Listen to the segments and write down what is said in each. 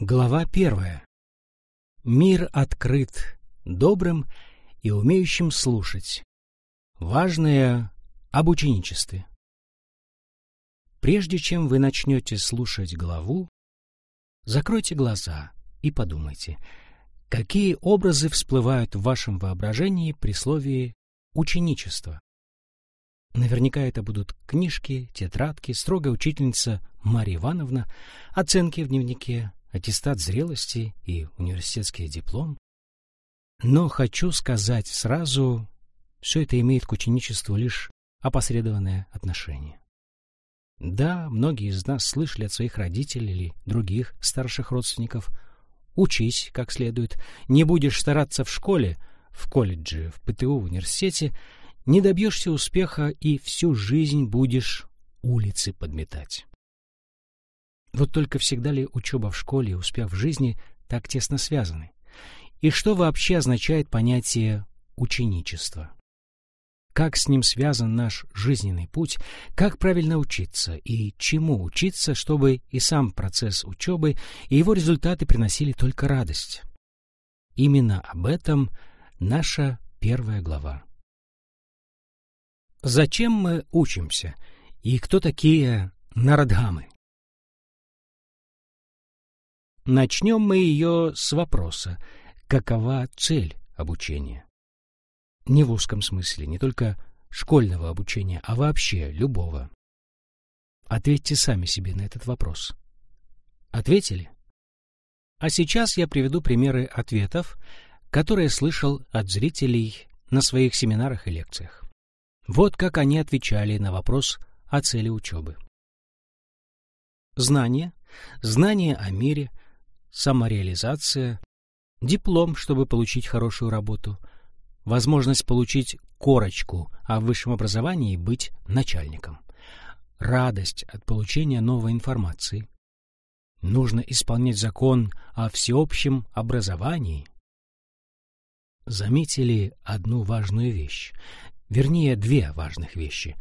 Глава первая. Мир открыт добрым и умеющим слушать. Важное об ученичестве. Прежде чем вы начнете слушать главу, закройте глаза и подумайте, какие образы всплывают в вашем воображении при слове «ученичество». Наверняка это будут книжки, тетрадки, строгая учительница Марья Ивановна, оценки в дневнике, аттестат зрелости и университетский диплом. Но хочу сказать сразу, все это имеет к ученичеству лишь опосредованное отношение. Да, многие из нас слышали от своих родителей или других старших родственников «Учись как следует, не будешь стараться в школе, в колледже, в ПТУ, в университете, не добьешься успеха и всю жизнь будешь улицы подметать». Вот только всегда ли учеба в школе и успех в жизни так тесно связаны? И что вообще означает понятие ученичества? Как с ним связан наш жизненный путь, как правильно учиться и чему учиться, чтобы и сам процесс учебы, и его результаты приносили только радость? Именно об этом наша первая глава. Зачем мы учимся? И кто такие Нарадхамы? Начнем мы ее с вопроса, какова цель обучения? Не в узком смысле, не только школьного обучения, а вообще любого. Ответьте сами себе на этот вопрос. Ответили? А сейчас я приведу примеры ответов, которые слышал от зрителей на своих семинарах и лекциях. Вот как они отвечали на вопрос о цели учебы. Знание, знание о мире – самореализация, диплом, чтобы получить хорошую работу, возможность получить корочку о высшем образовании и быть начальником, радость от получения новой информации. Нужно исполнять закон о всеобщем образовании. Заметили одну важную вещь, вернее, две важных вещи.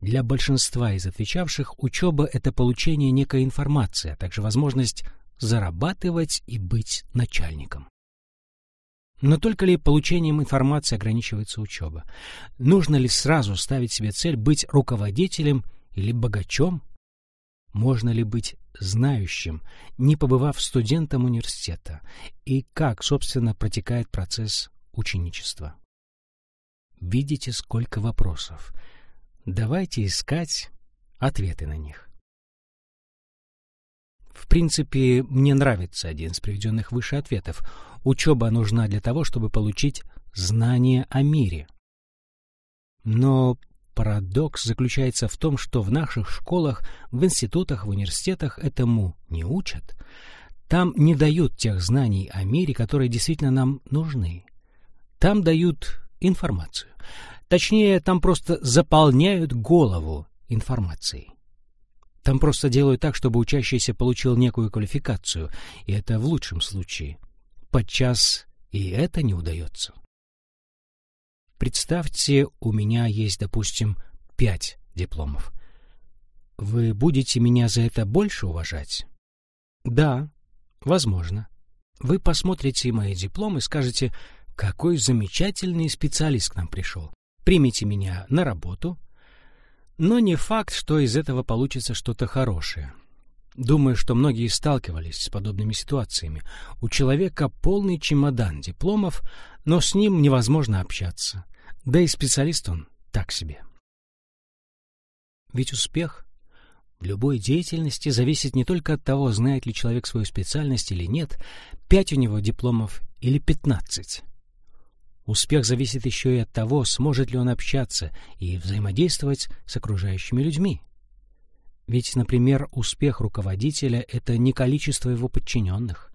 Для большинства из отвечавших учеба — это получение некой информации, а также возможность зарабатывать и быть начальником. Но только ли получением информации ограничивается учеба? Нужно ли сразу ставить себе цель быть руководителем или богачом? Можно ли быть знающим, не побывав студентом университета? И как, собственно, протекает процесс ученичества? Видите, сколько вопросов. Давайте искать ответы на них. В принципе, мне нравится один из приведенных выше ответов. Учеба нужна для того, чтобы получить знания о мире. Но парадокс заключается в том, что в наших школах, в институтах, в университетах этому не учат. Там не дают тех знаний о мире, которые действительно нам нужны. Там дают информацию. Точнее, там просто заполняют голову информацией. Там просто делают так, чтобы учащийся получил некую квалификацию, и это в лучшем случае. Подчас и это не удается. Представьте, у меня есть, допустим, пять дипломов. Вы будете меня за это больше уважать? Да, возможно. Вы посмотрите мои дипломы и скажете, какой замечательный специалист к нам пришел. Примите меня на работу, но не факт, что из этого получится что-то хорошее. Думаю, что многие сталкивались с подобными ситуациями. У человека полный чемодан дипломов, но с ним невозможно общаться. Да и специалист он так себе. Ведь успех в любой деятельности зависит не только от того, знает ли человек свою специальность или нет, пять у него дипломов или пятнадцать. Успех зависит еще и от того, сможет ли он общаться и взаимодействовать с окружающими людьми. Ведь, например, успех руководителя — это не количество его подчиненных.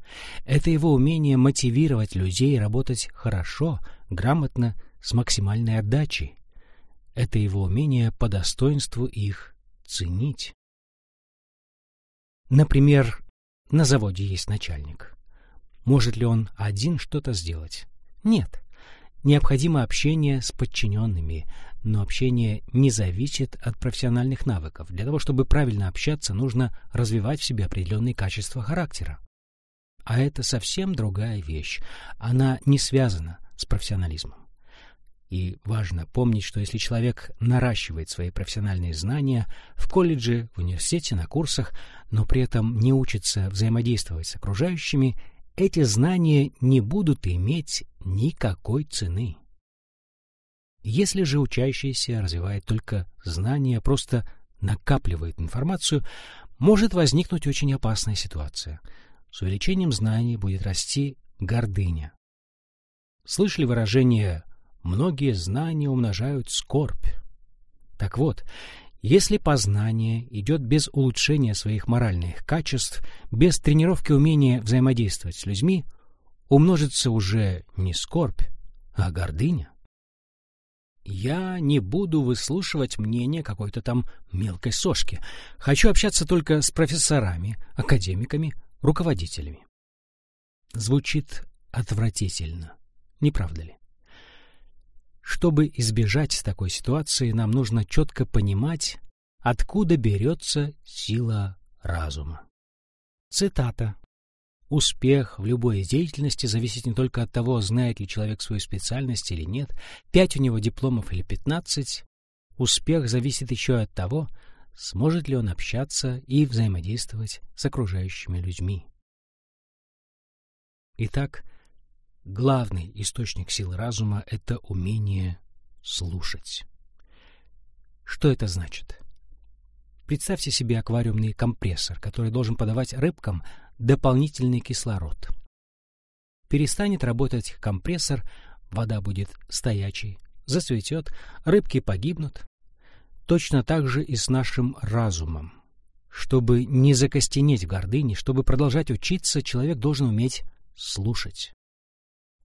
Это его умение мотивировать людей работать хорошо, грамотно, с максимальной отдачей. Это его умение по достоинству их ценить. Например, на заводе есть начальник. Может ли он один что-то сделать? Нет. Необходимо общение с подчиненными, но общение не зависит от профессиональных навыков. Для того, чтобы правильно общаться, нужно развивать в себе определенные качества характера. а это совсем другая вещь. Она не связана с профессионализмом. И важно помнить, что если человек наращивает свои профессиональные знания в колледже, в университете, на курсах, но при этом не учится взаимодействовать с окружающими, эти знания не будут иметь никакой цены. Если же учащийся развивает только знания, просто накапливает информацию, может возникнуть очень опасная ситуация. С увеличением знаний будет расти гордыня. Слышали выражение многие знания умножают скорбь. Так вот, если познание идет без улучшения своих моральных качеств, без тренировки умения взаимодействовать с людьми, умножится уже не скорбь, а гордыня. Я не буду выслушивать мнение какой-то там мелкой сошки. Хочу общаться только с профессорами, академиками, руководителями. Звучит отвратительно, не правда ли? Чтобы избежать такой ситуации, нам нужно четко понимать, откуда берется сила разума. Цитата. Успех в любой деятельности зависит не только от того, знает ли человек свою специальность или нет, пять у него дипломов или пятнадцать. Успех зависит еще от того, сможет ли он общаться и взаимодействовать с окружающими людьми. Итак, Главный источник силы разума — это умение слушать. Что это значит? Представьте себе аквариумный компрессор, который должен подавать рыбкам дополнительный кислород. Перестанет работать компрессор, вода будет стоячей, зацветет, рыбки погибнут. Точно так же и с нашим разумом. Чтобы не закостенеть в гордыне, чтобы продолжать учиться, человек должен уметь слушать.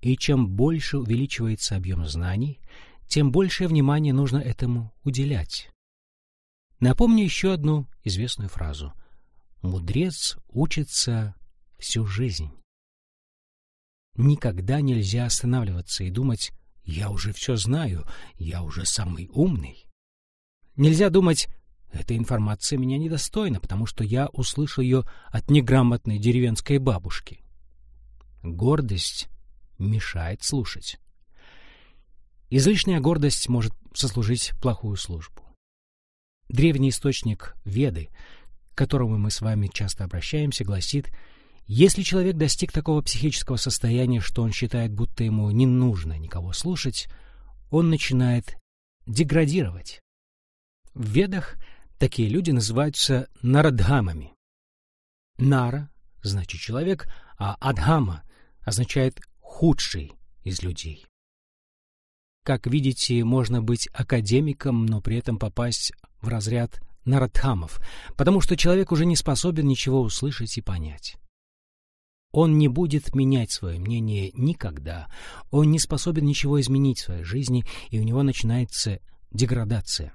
И чем больше увеличивается объем знаний, тем большее внимание нужно этому уделять. Напомню еще одну известную фразу. «Мудрец учится всю жизнь». Никогда нельзя останавливаться и думать «я уже все знаю, я уже самый умный». Нельзя думать «эта информация меня недостойна, потому что я услышал ее от неграмотной деревенской бабушки». Гордость мешает слушать. Излишняя гордость может сослужить плохую службу. Древний источник Веды, к которому мы с вами часто обращаемся, гласит, если человек достиг такого психического состояния, что он считает, будто ему не нужно никого слушать, он начинает деградировать. В Ведах такие люди называются нарадхамами. Нара значит человек, а адхама означает худший из людей. Как видите, можно быть академиком, но при этом попасть в разряд нарадхамов, потому что человек уже не способен ничего услышать и понять. Он не будет менять свое мнение никогда, он не способен ничего изменить в своей жизни, и у него начинается деградация.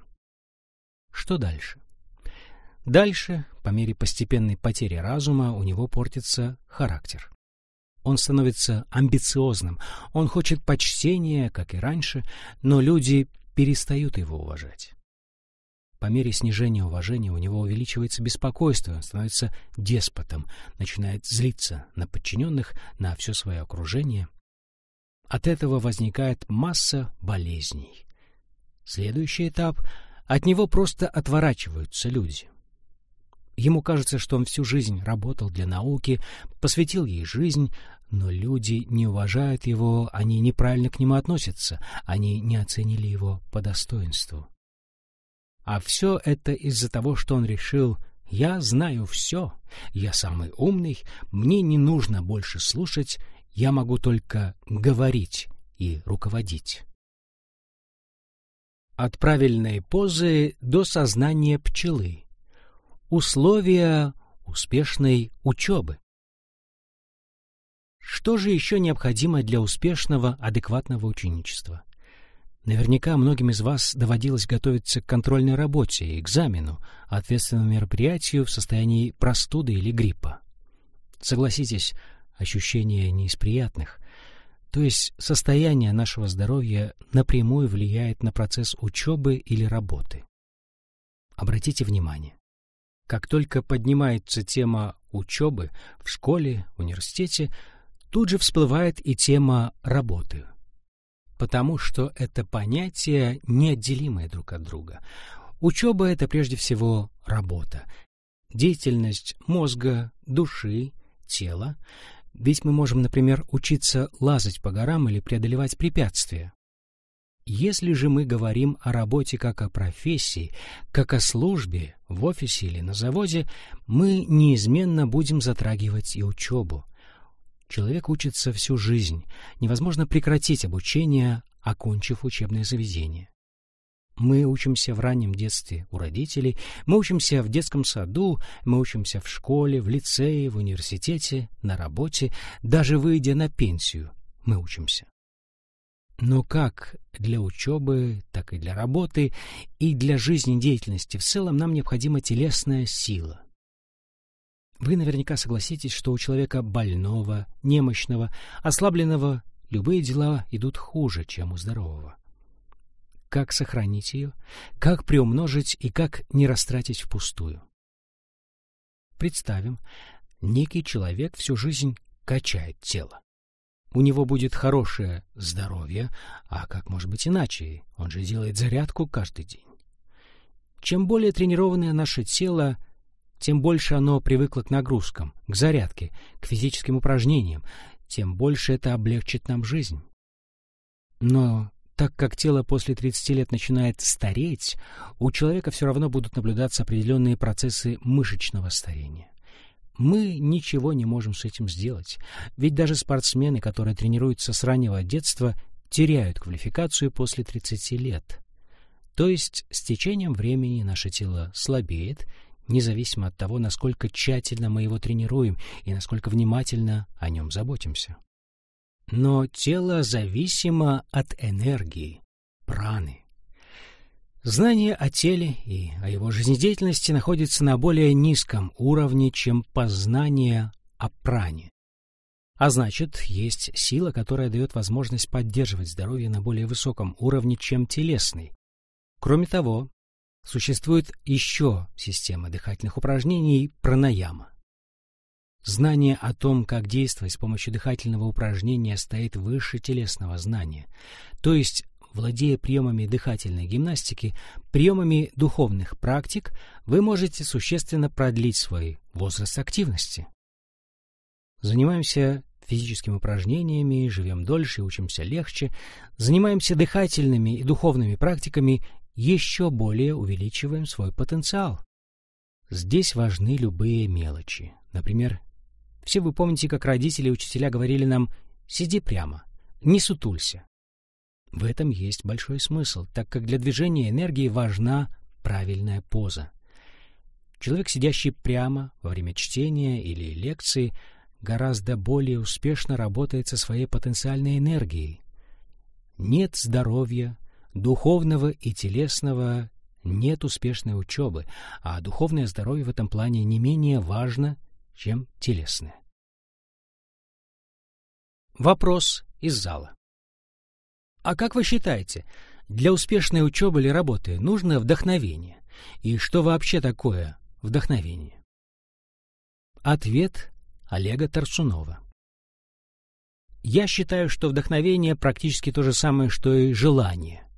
Что дальше? Дальше, по мере постепенной потери разума, у него портится характер. Он становится амбициозным, он хочет почтения, как и раньше, но люди перестают его уважать. По мере снижения уважения у него увеличивается беспокойство, он становится деспотом, начинает злиться на подчиненных, на все свое окружение. От этого возникает масса болезней. Следующий этап — от него просто отворачиваются люди. Ему кажется, что он всю жизнь работал для науки, посвятил ей жизнь, но люди не уважают его, они неправильно к нему относятся, они не оценили его по достоинству. А все это из-за того, что он решил «я знаю все, я самый умный, мне не нужно больше слушать, я могу только говорить и руководить». От правильной позы до сознания пчелы. Условия успешной учебы. Что же еще необходимо для успешного, адекватного ученичества? Наверняка многим из вас доводилось готовиться к контрольной работе, экзамену, ответственному мероприятию в состоянии простуды или гриппа. Согласитесь, ощущения не из приятных. То есть состояние нашего здоровья напрямую влияет на процесс учебы или работы. Обратите внимание, Как только поднимается тема учебы в школе, университете, тут же всплывает и тема работы. Потому что это понятия неотделимые друг от друга. Учеба — это прежде всего работа. Деятельность мозга, души, тела. Ведь мы можем, например, учиться лазать по горам или преодолевать препятствия. Если же мы говорим о работе как о профессии, как о службе в офисе или на заводе, мы неизменно будем затрагивать и учебу. Человек учится всю жизнь. Невозможно прекратить обучение, окончив учебное заведение. Мы учимся в раннем детстве у родителей, мы учимся в детском саду, мы учимся в школе, в лицее, в университете, на работе, даже выйдя на пенсию мы учимся. Но как для учебы, так и для работы, и для жизнедеятельности в целом нам необходима телесная сила. Вы наверняка согласитесь, что у человека больного, немощного, ослабленного любые дела идут хуже, чем у здорового. Как сохранить ее, как приумножить и как не растратить впустую? Представим, некий человек всю жизнь качает тело у него будет хорошее здоровье, а как может быть иначе? Он же делает зарядку каждый день. Чем более тренированное наше тело, тем больше оно привыкло к нагрузкам, к зарядке, к физическим упражнениям, тем больше это облегчит нам жизнь. Но так как тело после 30 лет начинает стареть, у человека все равно будут наблюдаться определенные процессы мышечного старения. Мы ничего не можем с этим сделать, ведь даже спортсмены, которые тренируются с раннего детства, теряют квалификацию после 30 лет. То есть с течением времени наше тело слабеет, независимо от того, насколько тщательно мы его тренируем и насколько внимательно о нем заботимся. Но тело зависимо от энергии, праны. Знание о теле и о его жизнедеятельности находится на более низком уровне, чем познание о пране. А значит, есть сила, которая дает возможность поддерживать здоровье на более высоком уровне, чем телесный. Кроме того, существует еще система дыхательных упражнений пранаяма. Знание о том, как действовать с помощью дыхательного упражнения, стоит выше телесного знания. То есть Владея приемами дыхательной гимнастики, приемами духовных практик, вы можете существенно продлить свой возраст активности. Занимаемся физическими упражнениями, живем дольше учимся легче, занимаемся дыхательными и духовными практиками, еще более увеличиваем свой потенциал. Здесь важны любые мелочи. Например, все вы помните, как родители и учителя говорили нам «сиди прямо, не сутулься». В этом есть большой смысл, так как для движения энергии важна правильная поза. Человек, сидящий прямо во время чтения или лекции, гораздо более успешно работает со своей потенциальной энергией. Нет здоровья, духовного и телесного, нет успешной учебы, а духовное здоровье в этом плане не менее важно, чем телесное. Вопрос из зала. А как вы считаете, для успешной учебы или работы нужно вдохновение? И что вообще такое вдохновение? Ответ Олега Тарсунова. Я считаю, что вдохновение практически то же самое, что и желание.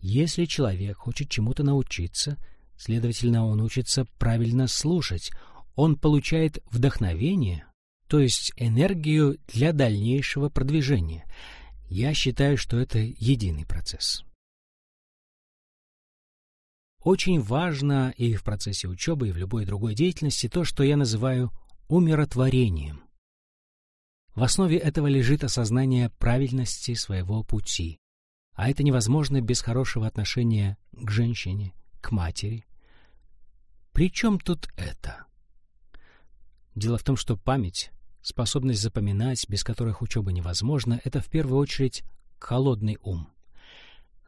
Если человек хочет чему-то научиться, следовательно, он учится правильно слушать, он получает вдохновение, то есть энергию для дальнейшего продвижения – я считаю, что это единый процесс. Очень важно и в процессе учебы, и в любой другой деятельности то, что я называю умиротворением. В основе этого лежит осознание правильности своего пути. А это невозможно без хорошего отношения к женщине, к матери. При чем тут это? Дело в том, что память Способность запоминать, без которых учеба невозможна, это в первую очередь холодный ум.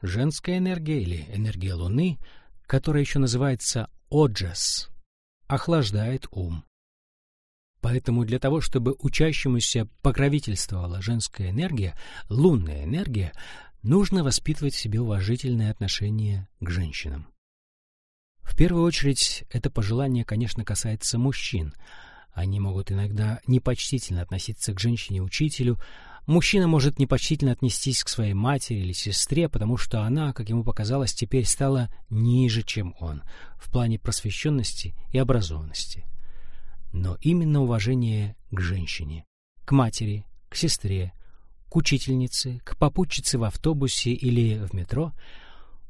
Женская энергия или энергия Луны, которая еще называется оджас, охлаждает ум. Поэтому для того, чтобы учащемуся покровительствовала женская энергия, лунная энергия, нужно воспитывать в себе уважительное отношение к женщинам. В первую очередь, это пожелание, конечно, касается мужчин. Они могут иногда непочтительно относиться к женщине-учителю, Мужчина может непочтительно отнестись к своей матери или сестре, потому что она, как ему показалось, теперь стала ниже, чем он, в плане просвещенности и образованности. Но именно уважение к женщине, к матери, к сестре, к учительнице, к попутчице в автобусе или в метро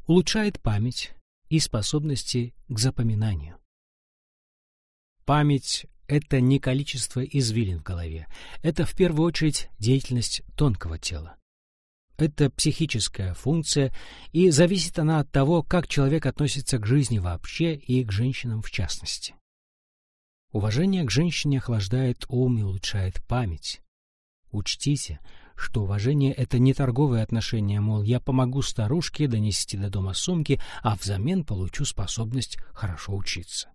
улучшает память и способности к запоминанию. Память это не количество извилин в голове. Это в первую очередь деятельность тонкого тела. Это психическая функция, и зависит она от того, как человек относится к жизни вообще и к женщинам в частности. Уважение к женщине охлаждает ум и улучшает память. Учтите, что уважение — это не торговое отношение, мол, я помогу старушке донести до дома сумки, а взамен получу способность хорошо учиться.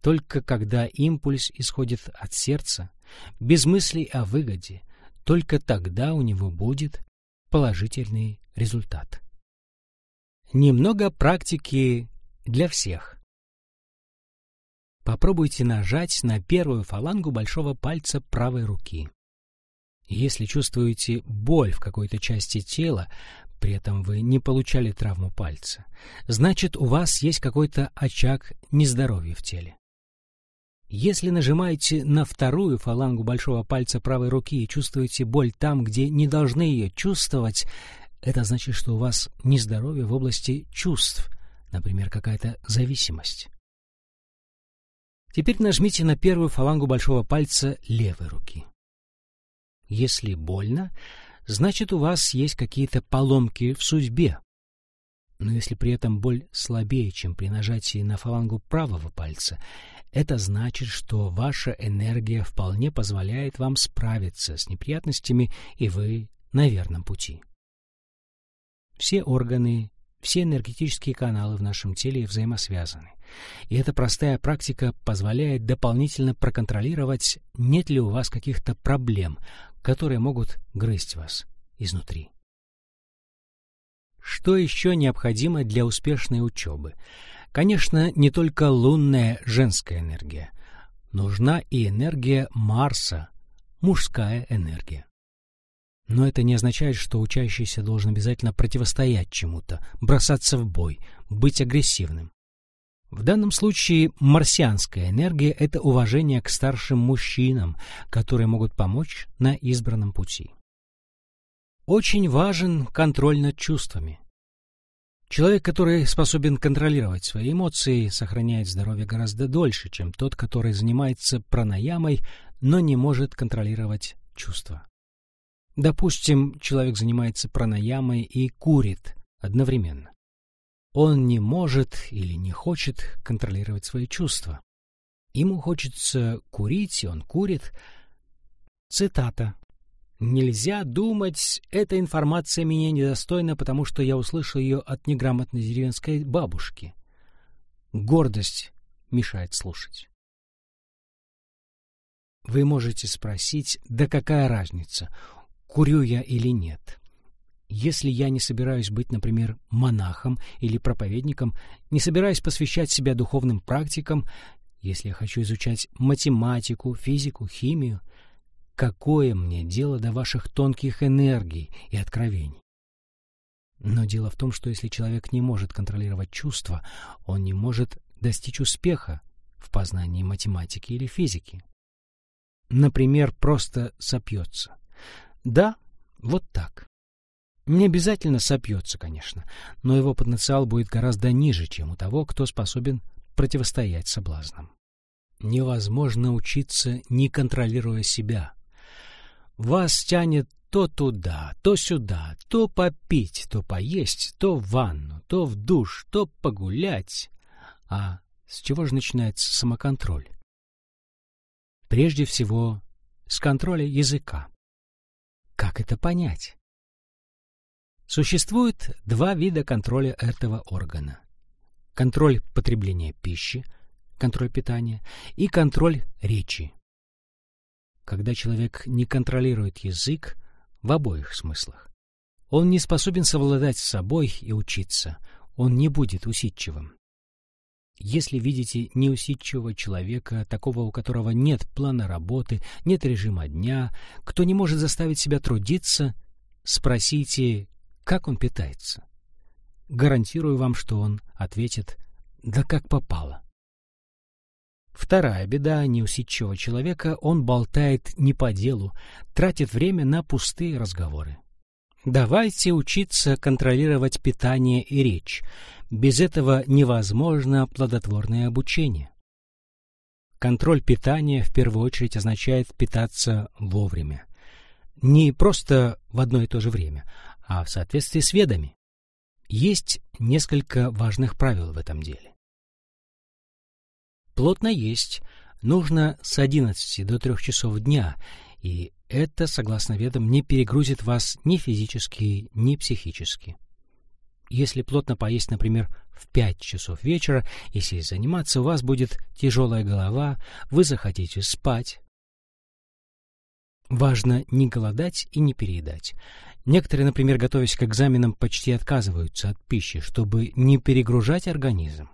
Только когда импульс исходит от сердца, без мыслей о выгоде, только тогда у него будет положительный результат. Немного практики для всех. Попробуйте нажать на первую фалангу большого пальца правой руки. Если чувствуете боль в какой-то части тела, при этом вы не получали травму пальца, значит у вас есть какой-то очаг нездоровья в теле. Если нажимаете на вторую фалангу большого пальца правой руки и чувствуете боль там, где не должны ее чувствовать, это значит, что у вас нездоровье в области чувств, например, какая-то зависимость. Теперь нажмите на первую фалангу большого пальца левой руки. Если больно, значит у вас есть какие-то поломки в судьбе. Но если при этом боль слабее, чем при нажатии на фалангу правого пальца, это значит, что ваша энергия вполне позволяет вам справиться с неприятностями, и вы на верном пути. Все органы, все энергетические каналы в нашем теле взаимосвязаны. И эта простая практика позволяет дополнительно проконтролировать, нет ли у вас каких-то проблем, которые могут грызть вас изнутри. Что еще необходимо для успешной учебы? Конечно, не только лунная женская энергия. Нужна и энергия Марса, мужская энергия. Но это не означает, что учащийся должен обязательно противостоять чему-то, бросаться в бой, быть агрессивным. В данном случае марсианская энергия — это уважение к старшим мужчинам, которые могут помочь на избранном пути. Очень важен контроль над чувствами. Человек, который способен контролировать свои эмоции, сохраняет здоровье гораздо дольше, чем тот, который занимается пранаямой, но не может контролировать чувства. Допустим, человек занимается пранаямой и курит одновременно. Он не может или не хочет контролировать свои чувства. Ему хочется курить, и он курит. Цитата Нельзя думать, эта информация меня недостойна, потому что я услышал ее от неграмотной деревенской бабушки. Гордость мешает слушать. Вы можете спросить, да какая разница, курю я или нет. Если я не собираюсь быть, например, монахом или проповедником, не собираюсь посвящать себя духовным практикам, если я хочу изучать математику, физику, химию, Какое мне дело до ваших тонких энергий и откровений? Но дело в том, что если человек не может контролировать чувства, он не может достичь успеха в познании математики или физики. Например, просто сопьется. Да, вот так. Не обязательно сопьется, конечно, но его потенциал будет гораздо ниже, чем у того, кто способен противостоять соблазнам. Невозможно учиться, не контролируя себя. Вас тянет то туда, то сюда, то попить, то поесть, то в ванну, то в душ, то погулять. А с чего же начинается самоконтроль? Прежде всего, с контроля языка. Как это понять? Существует два вида контроля этого органа. Контроль потребления пищи, контроль питания, и контроль речи, когда человек не контролирует язык в обоих смыслах. Он не способен совладать с собой и учиться, он не будет усидчивым. Если видите неусидчивого человека, такого, у которого нет плана работы, нет режима дня, кто не может заставить себя трудиться, спросите, как он питается. Гарантирую вам, что он ответит «да как попало». Вторая беда неусидчивого человека — он болтает не по делу, тратит время на пустые разговоры. Давайте учиться контролировать питание и речь. Без этого невозможно плодотворное обучение. Контроль питания в первую очередь означает питаться вовремя. Не просто в одно и то же время, а в соответствии с ведами. Есть несколько важных правил в этом деле. Плотно есть нужно с 11 до 3 часов дня, и это, согласно ведам, не перегрузит вас ни физически, ни психически. Если плотно поесть, например, в 5 часов вечера и сесть заниматься, у вас будет тяжелая голова, вы захотите спать. Важно не голодать и не переедать. Некоторые, например, готовясь к экзаменам, почти отказываются от пищи, чтобы не перегружать организм.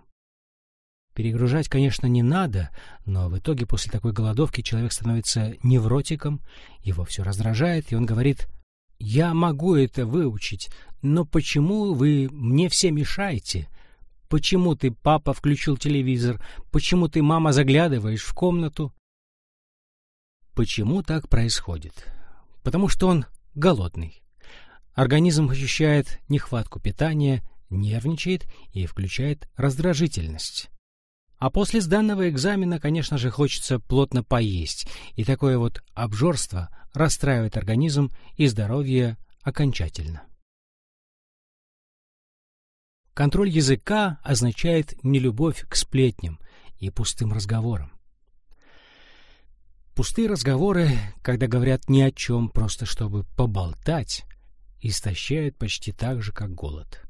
Перегружать, конечно, не надо, но в итоге после такой голодовки человек становится невротиком, его все раздражает, и он говорит «Я могу это выучить, но почему вы мне все мешаете? Почему ты, папа, включил телевизор? Почему ты, мама, заглядываешь в комнату?» Почему так происходит? Потому что он голодный. Организм ощущает нехватку питания, нервничает и включает раздражительность. А после сданного экзамена, конечно же, хочется плотно поесть, и такое вот обжорство расстраивает организм и здоровье окончательно. Контроль языка означает нелюбовь к сплетням и пустым разговорам. Пустые разговоры, когда говорят ни о чем, просто чтобы поболтать, истощают почти так же, как голод.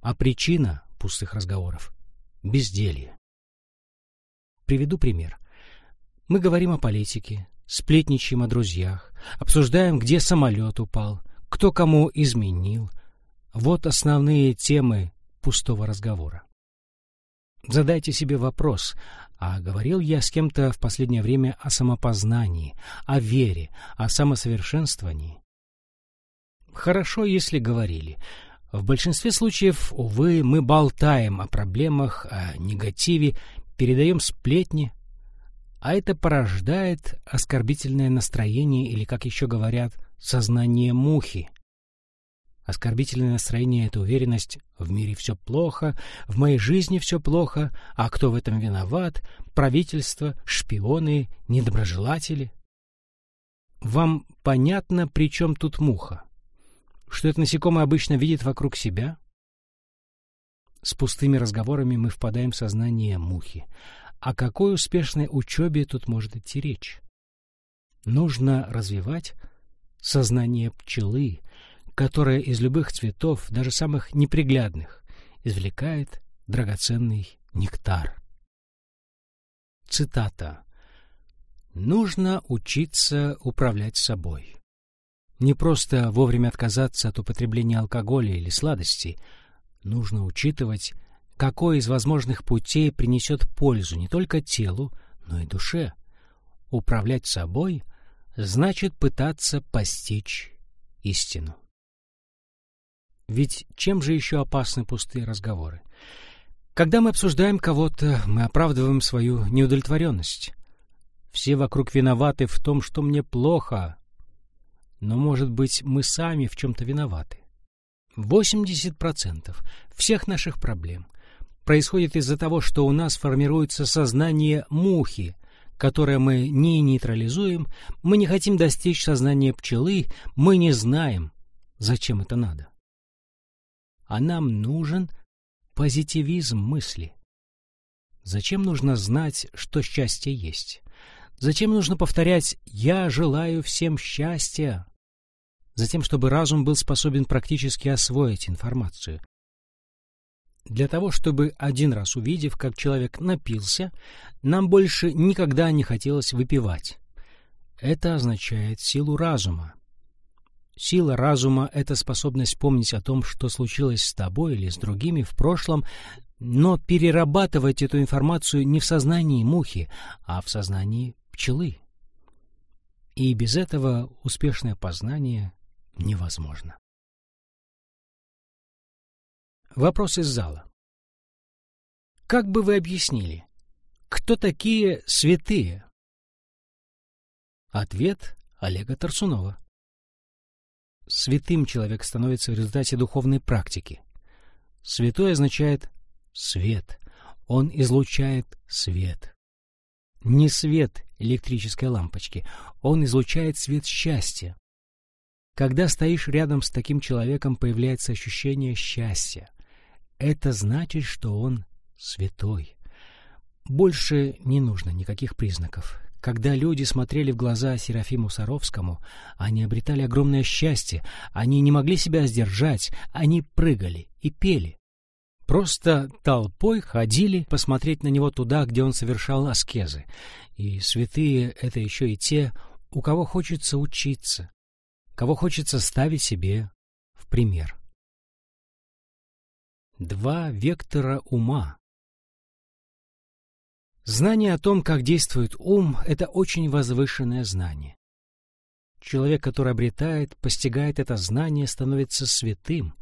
А причина пустых разговоров — безделье. Приведу пример. Мы говорим о политике, сплетничаем о друзьях, обсуждаем, где самолет упал, кто кому изменил. Вот основные темы пустого разговора. Задайте себе вопрос, а говорил я с кем-то в последнее время о самопознании, о вере, о самосовершенствовании? Хорошо, если говорили. В большинстве случаев, увы, мы болтаем о проблемах, о негативе, передаем сплетни, а это порождает оскорбительное настроение или, как еще говорят, сознание мухи. Оскорбительное настроение — это уверенность «в мире все плохо», «в моей жизни все плохо», «а кто в этом виноват?» «правительство», «шпионы», «недоброжелатели». Вам понятно, при чем тут муха? Что это насекомое обычно видит вокруг себя? С пустыми разговорами мы впадаем в сознание мухи. О какой успешной учебе тут может идти речь? Нужно развивать сознание пчелы — которая из любых цветов, даже самых неприглядных, извлекает драгоценный нектар. Цитата. «Нужно учиться управлять собой. Не просто вовремя отказаться от употребления алкоголя или сладостей. Нужно учитывать, какой из возможных путей принесет пользу не только телу, но и душе. Управлять собой значит пытаться постичь истину. Ведь чем же еще опасны пустые разговоры? Когда мы обсуждаем кого-то, мы оправдываем свою неудовлетворенность. Все вокруг виноваты в том, что мне плохо. Но, может быть, мы сами в чем-то виноваты. 80% всех наших проблем происходит из-за того, что у нас формируется сознание мухи, которое мы не нейтрализуем, мы не хотим достичь сознания пчелы, мы не знаем, зачем это надо а нам нужен позитивизм мысли. Зачем нужно знать, что счастье есть? Зачем нужно повторять «я желаю всем счастья»? Затем, чтобы разум был способен практически освоить информацию. Для того, чтобы один раз увидев, как человек напился, нам больше никогда не хотелось выпивать. Это означает силу разума, Сила разума — это способность помнить о том, что случилось с тобой или с другими в прошлом, но перерабатывать эту информацию не в сознании мухи, а в сознании пчелы. И без этого успешное познание невозможно. Вопрос из зала. Как бы вы объяснили, кто такие святые? Ответ Олега Тарсунова. Святым человек становится в результате духовной практики. Святой означает свет. Он излучает свет. Не свет электрической лампочки, он излучает свет счастья. Когда стоишь рядом с таким человеком, появляется ощущение счастья. Это значит, что он святой. Больше не нужно никаких признаков. Когда люди смотрели в глаза Серафиму Саровскому, они обретали огромное счастье, они не могли себя сдержать, они прыгали и пели. Просто толпой ходили посмотреть на него туда, где он совершал аскезы. И святые — это еще и те, у кого хочется учиться, кого хочется ставить себе в пример. Два вектора ума Знание о том, как действует ум, — это очень возвышенное знание. Человек, который обретает, постигает это знание, становится святым.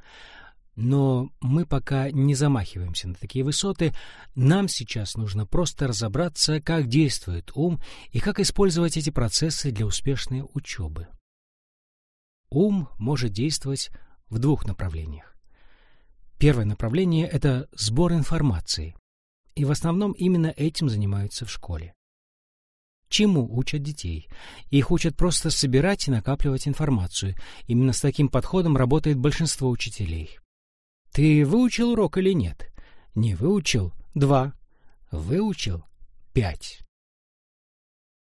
Но мы пока не замахиваемся на такие высоты. Нам сейчас нужно просто разобраться, как действует ум и как использовать эти процессы для успешной учебы. Ум может действовать в двух направлениях. Первое направление — это сбор информации. И в основном именно этим занимаются в школе. Чему учат детей? Их учат просто собирать и накапливать информацию. Именно с таким подходом работает большинство учителей. Ты выучил урок или нет? Не выучил – два. Выучил – пять.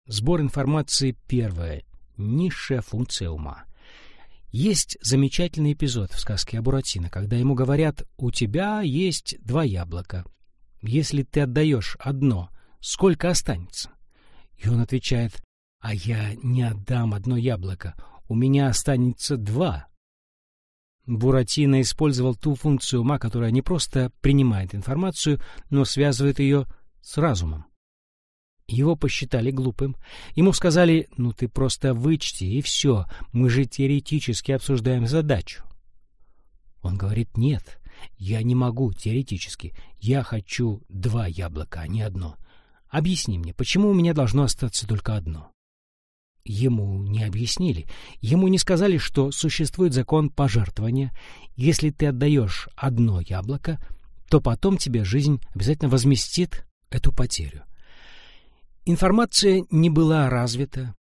Сбор информации – первая, низшая функция ума. Есть замечательный эпизод в сказке о Буратино, когда ему говорят «У тебя есть два яблока, если ты отдаешь одно, сколько останется? И он отвечает, а я не отдам одно яблоко, у меня останется два. Буратино использовал ту функцию ума, которая не просто принимает информацию, но связывает ее с разумом. Его посчитали глупым. Ему сказали, ну ты просто вычти, и все, мы же теоретически обсуждаем задачу. Он говорит, нет, я не могу, теоретически. Я хочу два яблока, а не одно. Объясни мне, почему у меня должно остаться только одно? Ему не объяснили. Ему не сказали, что существует закон пожертвования. Если ты отдаешь одно яблоко, то потом тебе жизнь обязательно возместит эту потерю. Информация не была развита,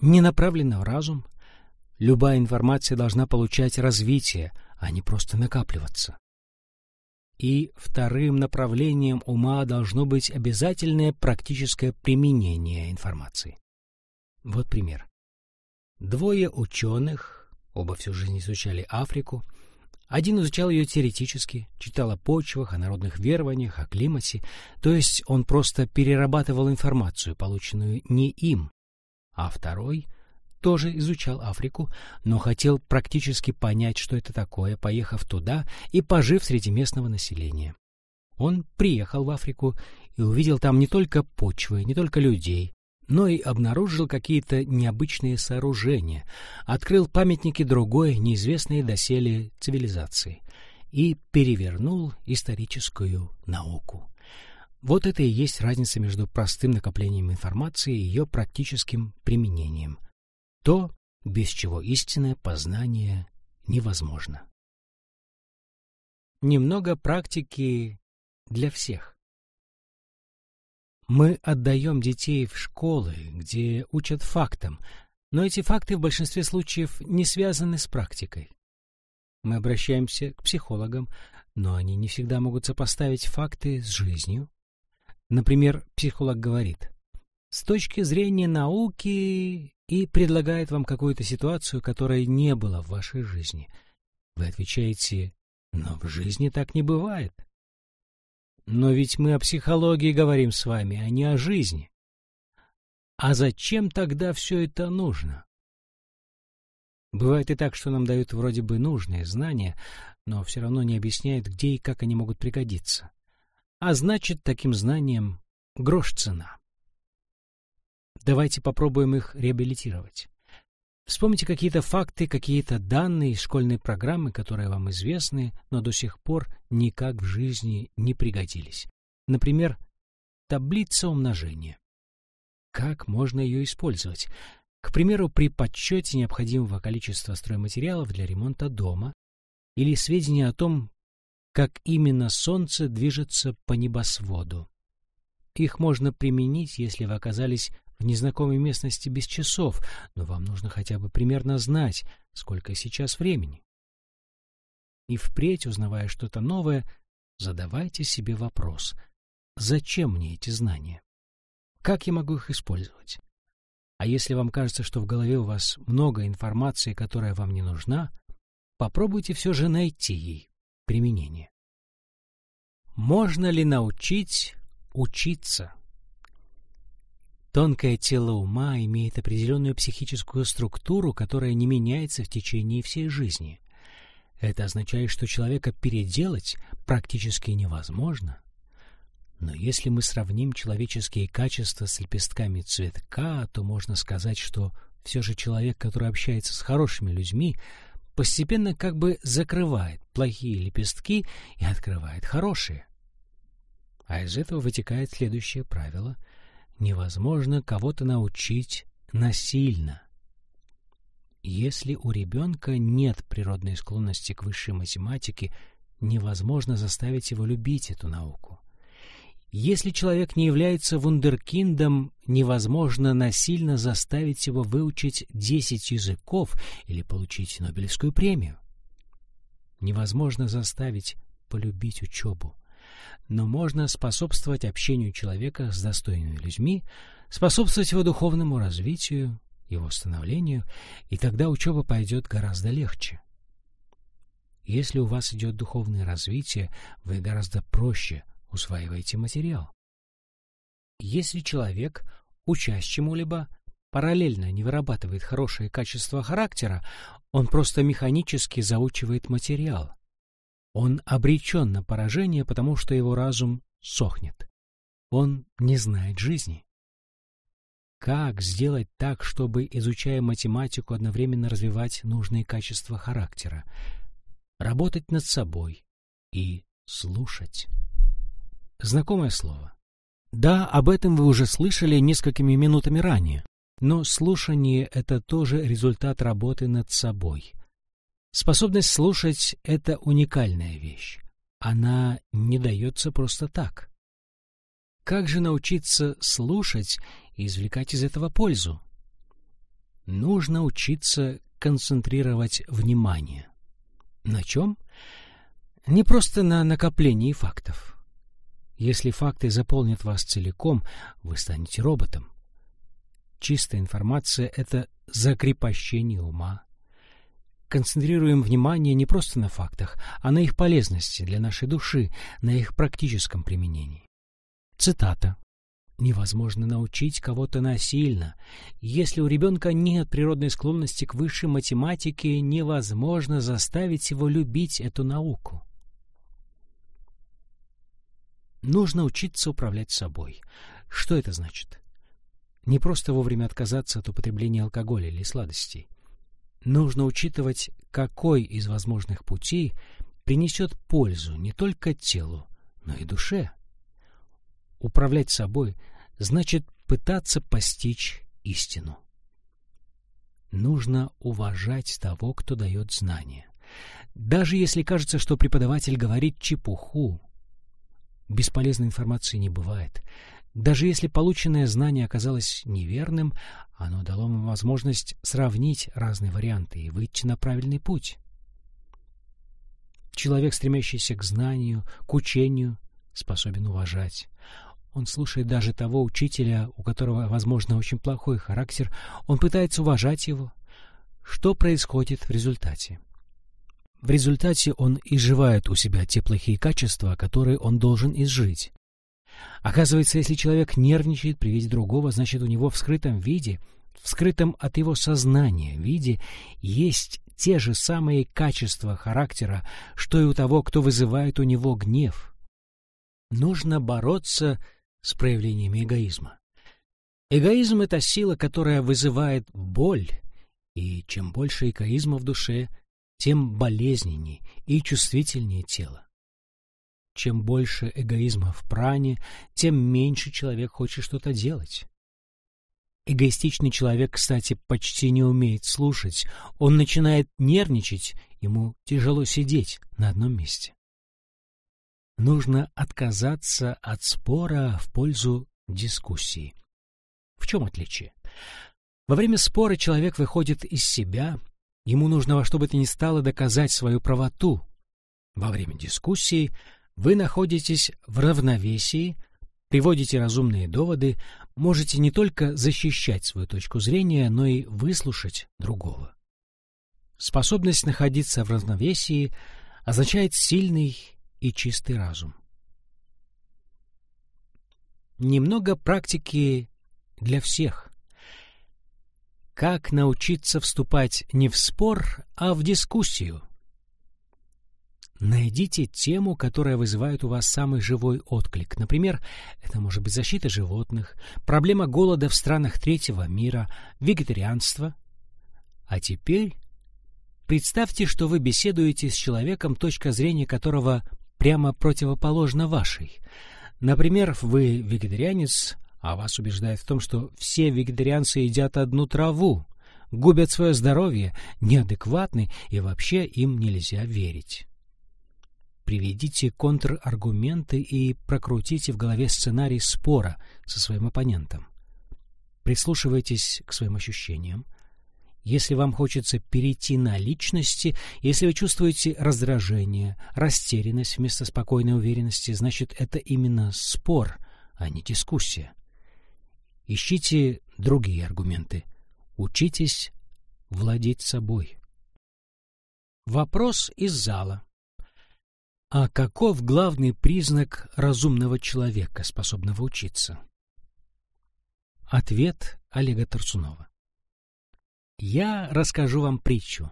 не направлена в разум. Любая информация должна получать развитие, а не просто накапливаться. И вторым направлением ума должно быть обязательное практическое применение информации. Вот пример. Двое ученых, оба всю жизнь изучали Африку, один изучал ее теоретически, читал о почвах, о народных верованиях, о климате, то есть он просто перерабатывал информацию, полученную не им, а второй тоже изучал Африку, но хотел практически понять, что это такое, поехав туда и пожив среди местного населения. Он приехал в Африку и увидел там не только почвы, не только людей, но и обнаружил какие-то необычные сооружения, открыл памятники другой, неизвестной доселе цивилизации и перевернул историческую науку. Вот это и есть разница между простым накоплением информации и ее практическим применением то, без чего истинное познание невозможно. Немного практики для всех. Мы отдаем детей в школы, где учат фактам, но эти факты в большинстве случаев не связаны с практикой. Мы обращаемся к психологам, но они не всегда могут сопоставить факты с жизнью. Например, психолог говорит, с точки зрения науки и предлагает вам какую-то ситуацию, которой не было в вашей жизни. Вы отвечаете, но в жизни так не бывает. Но ведь мы о психологии говорим с вами, а не о жизни. А зачем тогда все это нужно? Бывает и так, что нам дают вроде бы нужные знания, но все равно не объясняют, где и как они могут пригодиться. а значит, таким знаниям грош цена. Давайте попробуем их реабилитировать. Вспомните какие-то факты, какие-то данные из школьной программы, которые вам известны, но до сих пор никак в жизни не пригодились. Например, таблица умножения. Как можно ее использовать? К примеру, при подсчете необходимого количества стройматериалов для ремонта дома или сведения о том, как именно Солнце движется по небосводу. Их можно применить, если вы оказались в незнакомой местности без часов, но вам нужно хотя бы примерно знать, сколько сейчас времени. И впредь, узнавая что-то новое, задавайте себе вопрос, зачем мне эти знания? Как я могу их использовать? А если вам кажется, что в голове у вас много информации, которая вам не нужна, попробуйте все же найти ей применение. Можно ли научить учиться? Тонкое тело ума имеет определенную психическую структуру, которая не меняется в течение всей жизни. Это означает, что человека переделать практически невозможно. Но если мы сравним человеческие качества с лепестками цветка, то можно сказать, что все же человек, который общается с хорошими людьми, постепенно как бы закрывает плохие лепестки и открывает хорошие. А из этого вытекает следующее правило — невозможно кого-то научить насильно. Если у ребенка нет природной склонности к высшей математике, невозможно заставить его любить эту науку. Если человек не является вундеркиндом, невозможно насильно заставить его выучить 10 языков или получить Нобелевскую премию. Невозможно заставить полюбить учебу но можно способствовать общению человека с достойными людьми, способствовать его духовному развитию, его становлению, и тогда учеба пойдет гораздо легче. Если у вас идет духовное развитие, вы гораздо проще усваиваете материал. Если человек, учась чему-либо, параллельно не вырабатывает хорошее качество характера, он просто механически заучивает материал, он обречен на поражение, потому что его разум сохнет. Он не знает жизни. Как сделать так, чтобы, изучая математику, одновременно развивать нужные качества характера? Работать над собой и слушать. Знакомое слово. Да, об этом вы уже слышали несколькими минутами ранее. Но слушание — это тоже результат работы над собой — Способность слушать — это уникальная вещь. Она не дается просто так. Как же научиться слушать и извлекать из этого пользу? Нужно учиться концентрировать внимание. На чем? Не просто на накоплении фактов. Если факты заполнят вас целиком, вы станете роботом. Чистая информация — это закрепощение ума, концентрируем внимание не просто на фактах, а на их полезности для нашей души, на их практическом применении. Цитата. Невозможно научить кого-то насильно. Если у ребенка нет природной склонности к высшей математике, невозможно заставить его любить эту науку. Нужно учиться управлять собой. Что это значит? Не просто вовремя отказаться от употребления алкоголя или сладостей. Нужно учитывать, какой из возможных путей принесет пользу не только телу, но и душе. Управлять собой значит пытаться постичь истину. Нужно уважать того, кто дает знания. Даже если кажется, что преподаватель говорит чепуху, бесполезной информации не бывает. Даже если полученное знание оказалось неверным, оно дало вам возможность сравнить разные варианты и выйти на правильный путь. Человек, стремящийся к знанию, к учению, способен уважать. Он слушает даже того учителя, у которого, возможно, очень плохой характер, он пытается уважать его. Что происходит в результате? В результате он изживает у себя те плохие качества, которые он должен изжить. Оказывается, если человек нервничает при виде другого, значит, у него в скрытом виде, в скрытом от его сознания виде есть те же самые качества характера, что и у того, кто вызывает у него гнев. нужно бороться с проявлениями эгоизма. Эгоизм — это сила, которая вызывает боль, и чем больше эгоизма в душе, тем болезненнее и чувствительнее тело. Чем больше эгоизма в пране, тем меньше человек хочет что-то делать. Эгоистичный человек, кстати, почти не умеет слушать. Он начинает нервничать, ему тяжело сидеть на одном месте. Нужно отказаться от спора в пользу дискуссии. В чем отличие? Во время спора человек выходит из себя, ему нужно во что бы то ни стало доказать свою правоту. Во время дискуссии вы находитесь в равновесии, приводите разумные доводы, можете не только защищать свою точку зрения, но и выслушать другого. Способность находиться в равновесии означает сильный и чистый разум. Немного практики для всех. Как научиться вступать не в спор, а в дискуссию – Найдите тему, которая вызывает у вас самый живой отклик. Например, это может быть защита животных, проблема голода в странах третьего мира, вегетарианство. А теперь представьте, что вы беседуете с человеком, точка зрения которого прямо противоположна вашей. Например, вы вегетарианец, а вас убеждают в том, что все вегетарианцы едят одну траву, губят свое здоровье, неадекватны и вообще им нельзя верить. Приведите контраргументы и прокрутите в голове сценарий спора со своим оппонентом. Прислушивайтесь к своим ощущениям. Если вам хочется перейти на личности, если вы чувствуете раздражение, растерянность вместо спокойной уверенности, значит, это именно спор, а не дискуссия. Ищите другие аргументы. Учитесь владеть собой. Вопрос из зала. А каков главный признак разумного человека, способного учиться? Ответ Олега Торцунова. Я расскажу вам притчу.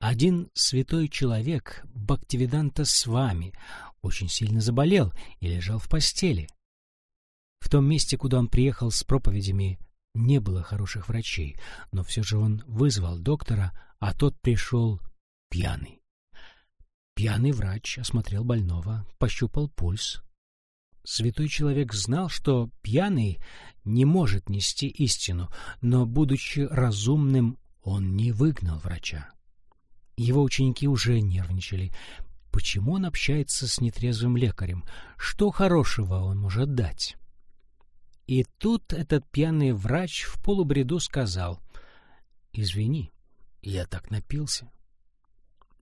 Один святой человек, Бхактивиданта с вами, очень сильно заболел и лежал в постели. В том месте, куда он приехал с проповедями, не было хороших врачей, но все же он вызвал доктора, а тот пришел пьяный. Пьяный врач осмотрел больного, пощупал пульс. Святой человек знал, что пьяный не может нести истину, но, будучи разумным, он не выгнал врача. Его ученики уже нервничали. Почему он общается с нетрезвым лекарем? Что хорошего он может дать? И тут этот пьяный врач в полубреду сказал, «Извини, я так напился».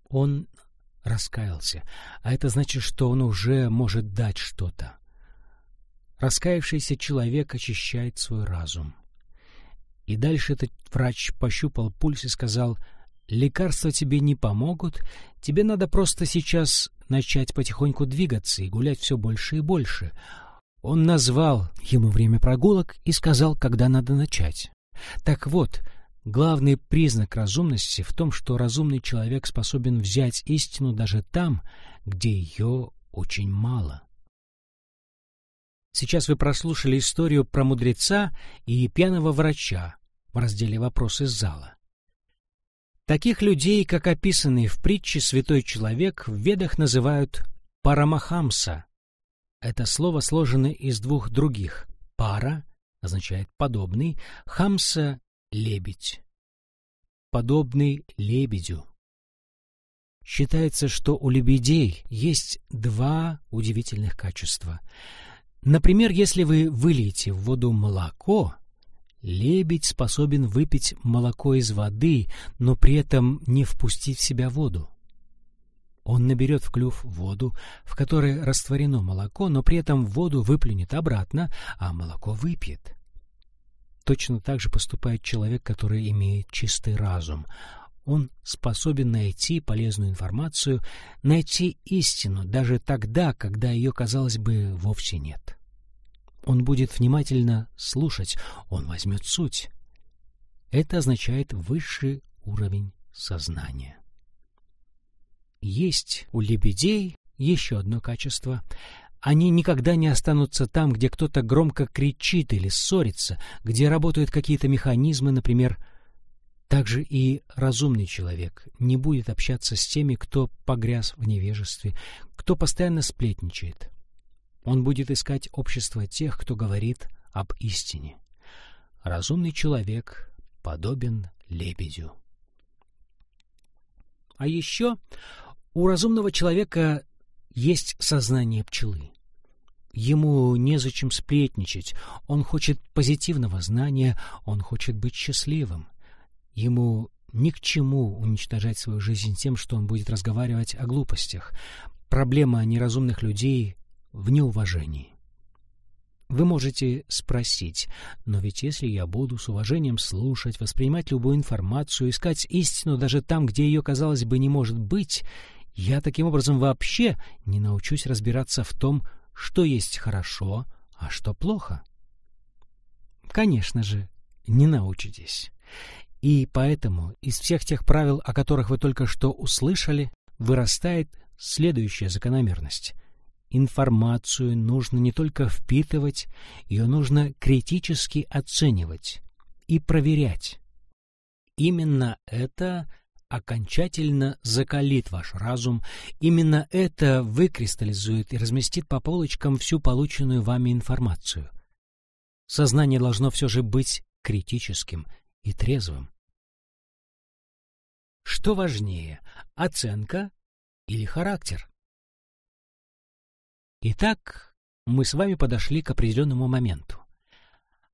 Он раскаялся, а это значит, что он уже может дать что-то. Раскаявшийся человек очищает свой разум. И дальше этот врач пощупал пульс и сказал, «Лекарства тебе не помогут, тебе надо просто сейчас начать потихоньку двигаться и гулять все больше и больше». Он назвал ему время прогулок и сказал, когда надо начать. Так вот, Главный признак разумности в том, что разумный человек способен взять истину даже там, где ее очень мало. Сейчас вы прослушали историю про мудреца и пьяного врача в разделе «Вопросы зала». Таких людей, как описанный в притче святой человек, в ведах называют парамахамса. Это слово сложено из двух других. Пара означает подобный, хамса лебедь, подобный лебедю. Считается, что у лебедей есть два удивительных качества. Например, если вы выльете в воду молоко, лебедь способен выпить молоко из воды, но при этом не впустить в себя воду. Он наберет в клюв воду, в которой растворено молоко, но при этом воду выплюнет обратно, а молоко выпьет. Точно так же поступает человек, который имеет чистый разум. Он способен найти полезную информацию, найти истину даже тогда, когда ее, казалось бы, вовсе нет. Он будет внимательно слушать, он возьмет суть. Это означает высший уровень сознания. Есть у лебедей еще одно качество. Они никогда не останутся там, где кто-то громко кричит или ссорится, где работают какие-то механизмы, например, также и разумный человек не будет общаться с теми, кто погряз в невежестве, кто постоянно сплетничает. Он будет искать общество тех, кто говорит об истине. Разумный человек подобен лебедю. А еще у разумного человека есть сознание пчелы. Ему незачем сплетничать, он хочет позитивного знания, он хочет быть счастливым. Ему ни к чему уничтожать свою жизнь тем, что он будет разговаривать о глупостях. Проблема неразумных людей в неуважении. Вы можете спросить, но ведь если я буду с уважением слушать, воспринимать любую информацию, искать истину даже там, где ее, казалось бы, не может быть, я таким образом вообще не научусь разбираться в том, что есть хорошо, а что плохо. Конечно же, не научитесь. И поэтому из всех тех правил, о которых вы только что услышали, вырастает следующая закономерность. Информацию нужно не только впитывать, ее нужно критически оценивать и проверять. Именно это окончательно закалит ваш разум, именно это выкристаллизует и разместит по полочкам всю полученную вами информацию. Сознание должно все же быть критическим и трезвым. Что важнее, оценка или характер? Итак, мы с вами подошли к определенному моменту.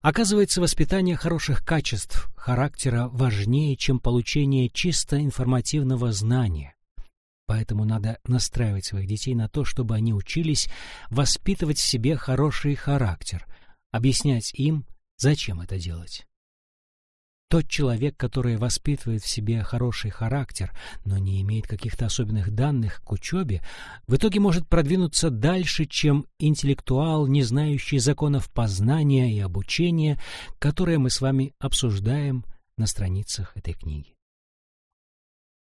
Оказывается, воспитание хороших качеств характера важнее, чем получение чисто информативного знания. Поэтому надо настраивать своих детей на то, чтобы они учились воспитывать в себе хороший характер, объяснять им, зачем это делать. Тот человек, который воспитывает в себе хороший характер, но не имеет каких-то особенных данных к учебе, в итоге может продвинуться дальше, чем интеллектуал, не знающий законов познания и обучения, которые мы с вами обсуждаем на страницах этой книги.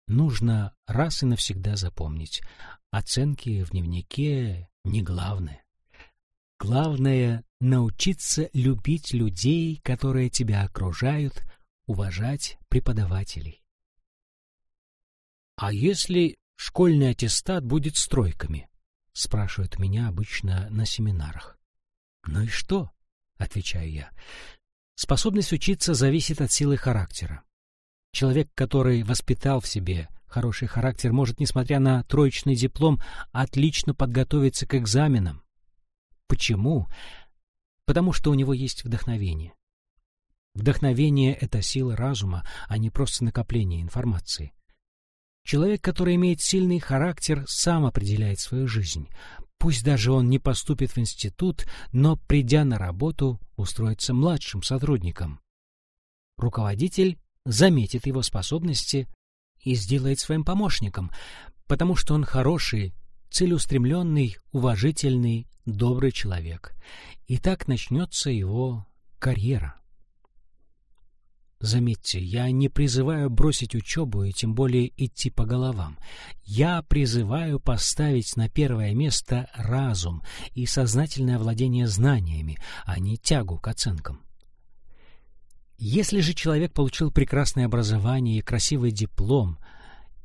Нужно раз и навсегда запомнить, оценки в дневнике не главное. Главное — научиться любить людей, которые тебя окружают, уважать преподавателей. «А если школьный аттестат будет с тройками?» — спрашивают меня обычно на семинарах. «Ну и что?» — отвечаю я. «Способность учиться зависит от силы характера. Человек, который воспитал в себе хороший характер, может, несмотря на троечный диплом, отлично подготовиться к экзаменам. Почему? Потому что у него есть вдохновение. Вдохновение — это сила разума, а не просто накопление информации. Человек, который имеет сильный характер, сам определяет свою жизнь. Пусть даже он не поступит в институт, но, придя на работу, устроится младшим сотрудником. Руководитель заметит его способности и сделает своим помощником, потому что он хороший, целеустремленный, уважительный, добрый человек. И так начнется его карьера. Заметьте, я не призываю бросить учебу и тем более идти по головам. Я призываю поставить на первое место разум и сознательное владение знаниями, а не тягу к оценкам. Если же человек получил прекрасное образование и красивый диплом,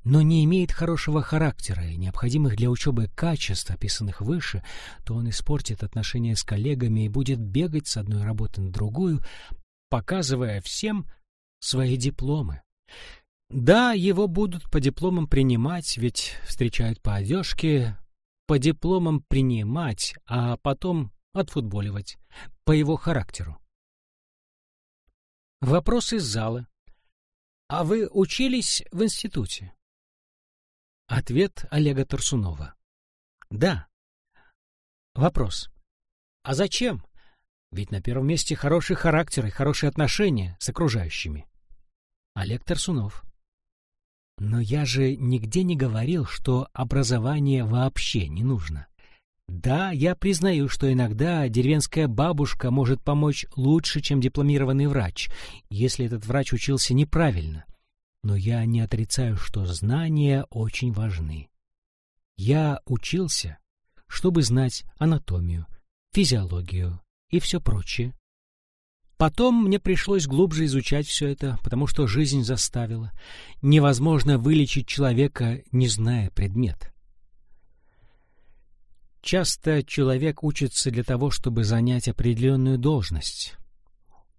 но не имеет хорошего характера и необходимых для учебы качеств, описанных выше, то он испортит отношения с коллегами и будет бегать с одной работы на другую, показывая всем, свои дипломы. Да, его будут по дипломам принимать, ведь встречают по одежке, по дипломам принимать, а потом отфутболивать, по его характеру. Вопрос из зала. А вы учились в институте? Ответ Олега Тарсунова. Да. Вопрос. А зачем? Ведь на первом месте хороший характер и хорошие отношения с окружающими. Олег Тарсунов. Но я же нигде не говорил, что образование вообще не нужно. Да, я признаю, что иногда деревенская бабушка может помочь лучше, чем дипломированный врач, если этот врач учился неправильно. Но я не отрицаю, что знания очень важны. Я учился, чтобы знать анатомию, физиологию и все прочее. Потом мне пришлось глубже изучать все это, потому что жизнь заставила. Невозможно вылечить человека, не зная предмет. Часто человек учится для того, чтобы занять определенную должность.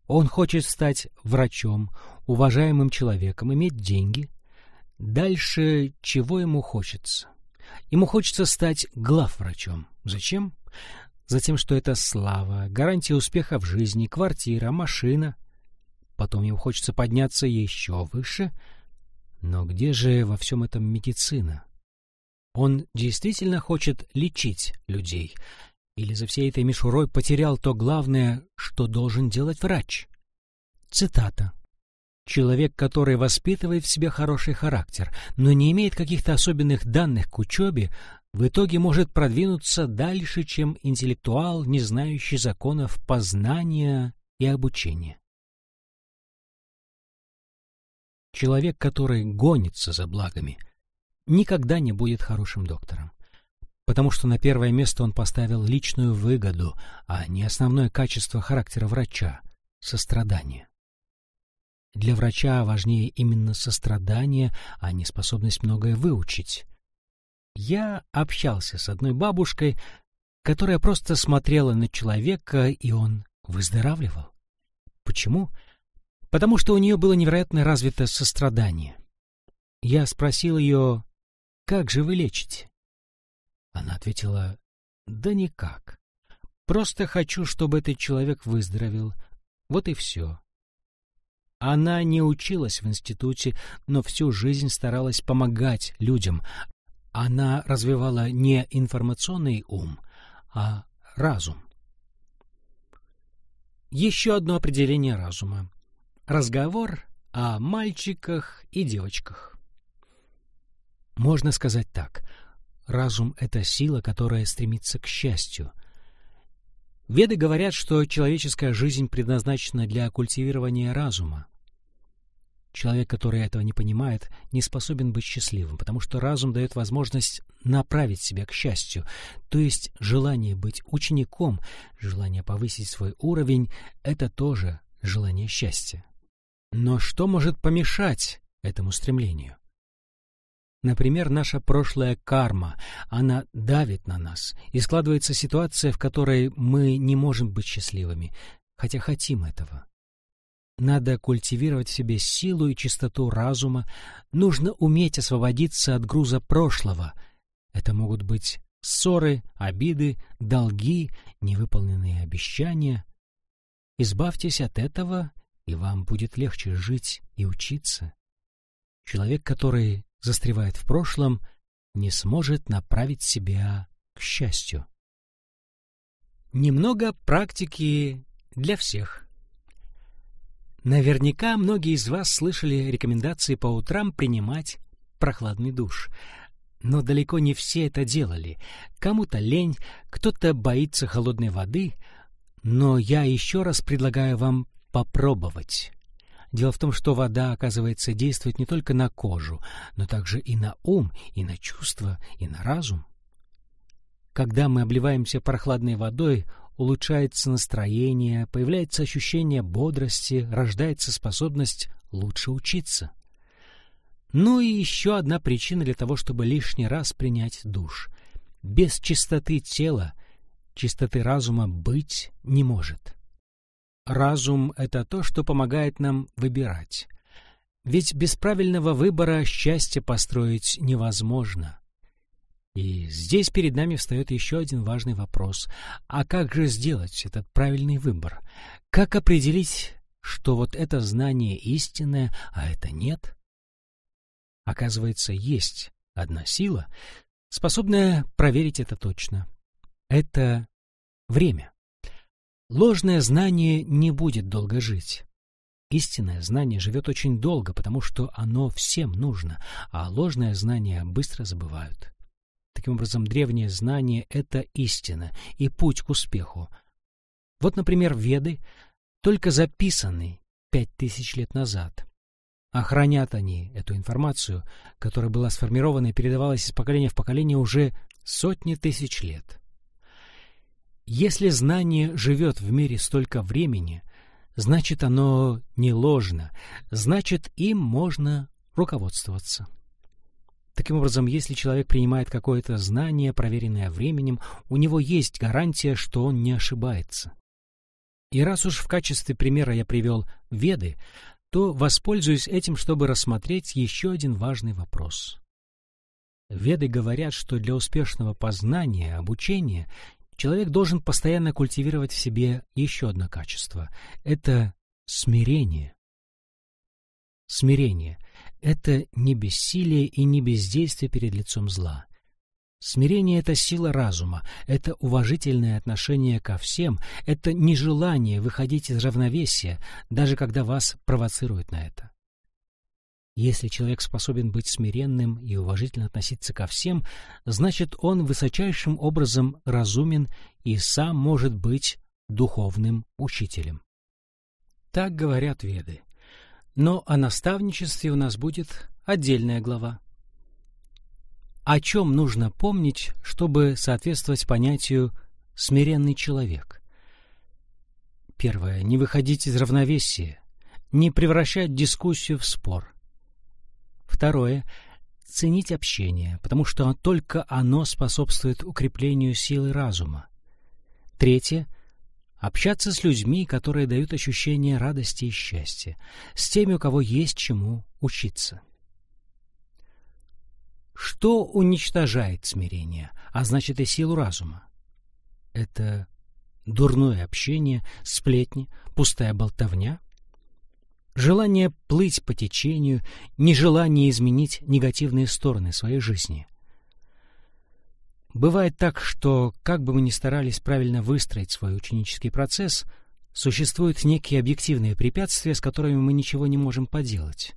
Он хочет стать врачом, уважаемым человеком, иметь деньги. Дальше чего ему хочется? Ему хочется стать главврачом. Зачем? Затем, что это слава, гарантия успеха в жизни, квартира, машина. Потом ему хочется подняться еще выше. Но где же во всем этом медицина? Он действительно хочет лечить людей? Или за всей этой мишурой потерял то главное, что должен делать врач? Цитата. Человек, который воспитывает в себе хороший характер, но не имеет каких-то особенных данных к учебе, в итоге может продвинуться дальше, чем интеллектуал, не знающий законов познания и обучения. Человек, который гонится за благами, никогда не будет хорошим доктором, потому что на первое место он поставил личную выгоду, а не основное качество характера врача — сострадание. Для врача важнее именно сострадание, а не способность многое выучить. Я общался с одной бабушкой, которая просто смотрела на человека, и он выздоравливал. Почему? Потому что у нее было невероятно развито сострадание. Я спросил ее, как же вы лечите? Она ответила, да никак. Просто хочу, чтобы этот человек выздоровел. Вот и все. Она не училась в институте, но всю жизнь старалась помогать людям. Она развивала не информационный ум, а разум. Еще одно определение разума. Разговор о мальчиках и девочках. Можно сказать так. Разум — это сила, которая стремится к счастью — Веды говорят, что человеческая жизнь предназначена для культивирования разума. Человек, который этого не понимает, не способен быть счастливым, потому что разум дает возможность направить себя к счастью. То есть желание быть учеником, желание повысить свой уровень — это тоже желание счастья. Но что может помешать этому стремлению? Например, наша прошлая карма, она давит на нас, и складывается ситуация, в которой мы не можем быть счастливыми, хотя хотим этого. Надо культивировать в себе силу и чистоту разума, нужно уметь освободиться от груза прошлого. Это могут быть ссоры, обиды, долги, невыполненные обещания. Избавьтесь от этого, и вам будет легче жить и учиться. Человек, который застревает в прошлом, не сможет направить себя к счастью. Немного практики для всех. Наверняка многие из вас слышали рекомендации по утрам принимать прохладный душ. Но далеко не все это делали. Кому-то лень, кто-то боится холодной воды. Но я еще раз предлагаю вам попробовать. Дело в том, что вода, оказывается, действует не только на кожу, но также и на ум, и на чувства, и на разум. Когда мы обливаемся прохладной водой, улучшается настроение, появляется ощущение бодрости, рождается способность лучше учиться. Ну и еще одна причина для того, чтобы лишний раз принять душ. Без чистоты тела, чистоты разума быть не может. Разум — это то, что помогает нам выбирать. Ведь без правильного выбора счастье построить невозможно. И здесь перед нами встает еще один важный вопрос. А как же сделать этот правильный выбор? Как определить, что вот это знание истинное, а это нет? Оказывается, есть одна сила, способная проверить это точно. Это время. Ложное знание не будет долго жить. Истинное знание живет очень долго, потому что оно всем нужно, а ложное знание быстро забывают. Таким образом, древнее знание — это истина и путь к успеху. Вот, например, Веды только записаны пять тысяч лет назад. А они эту информацию, которая была сформирована и передавалась из поколения в поколение уже сотни тысяч лет. Если знание живет в мире столько времени, значит оно не ложно, значит им можно руководствоваться. Таким образом, если человек принимает какое-то знание, проверенное временем, у него есть гарантия, что он не ошибается. И раз уж в качестве примера я привел Веды, то воспользуюсь этим, чтобы рассмотреть еще один важный вопрос. Веды говорят, что для успешного познания, обучения человек должен постоянно культивировать в себе еще одно качество — это смирение. Смирение — это не бессилие и не бездействие перед лицом зла. Смирение — это сила разума, это уважительное отношение ко всем, это нежелание выходить из равновесия, даже когда вас провоцируют на это. Если человек способен быть смиренным и уважительно относиться ко всем, значит, он высочайшим образом разумен и сам может быть духовным учителем. Так говорят веды. Но о наставничестве у нас будет отдельная глава. О чем нужно помнить, чтобы соответствовать понятию «смиренный человек»? Первое. Не выходить из равновесия, не превращать дискуссию в спор. Второе — ценить общение, потому что только оно способствует укреплению силы разума. Третье — общаться с людьми, которые дают ощущение радости и счастья, с теми, у кого есть чему учиться. Что уничтожает смирение, а значит и силу разума? Это дурное общение, сплетни, пустая болтовня — желание плыть по течению, нежелание изменить негативные стороны своей жизни. Бывает так, что, как бы мы ни старались правильно выстроить свой ученический процесс, существуют некие объективные препятствия, с которыми мы ничего не можем поделать.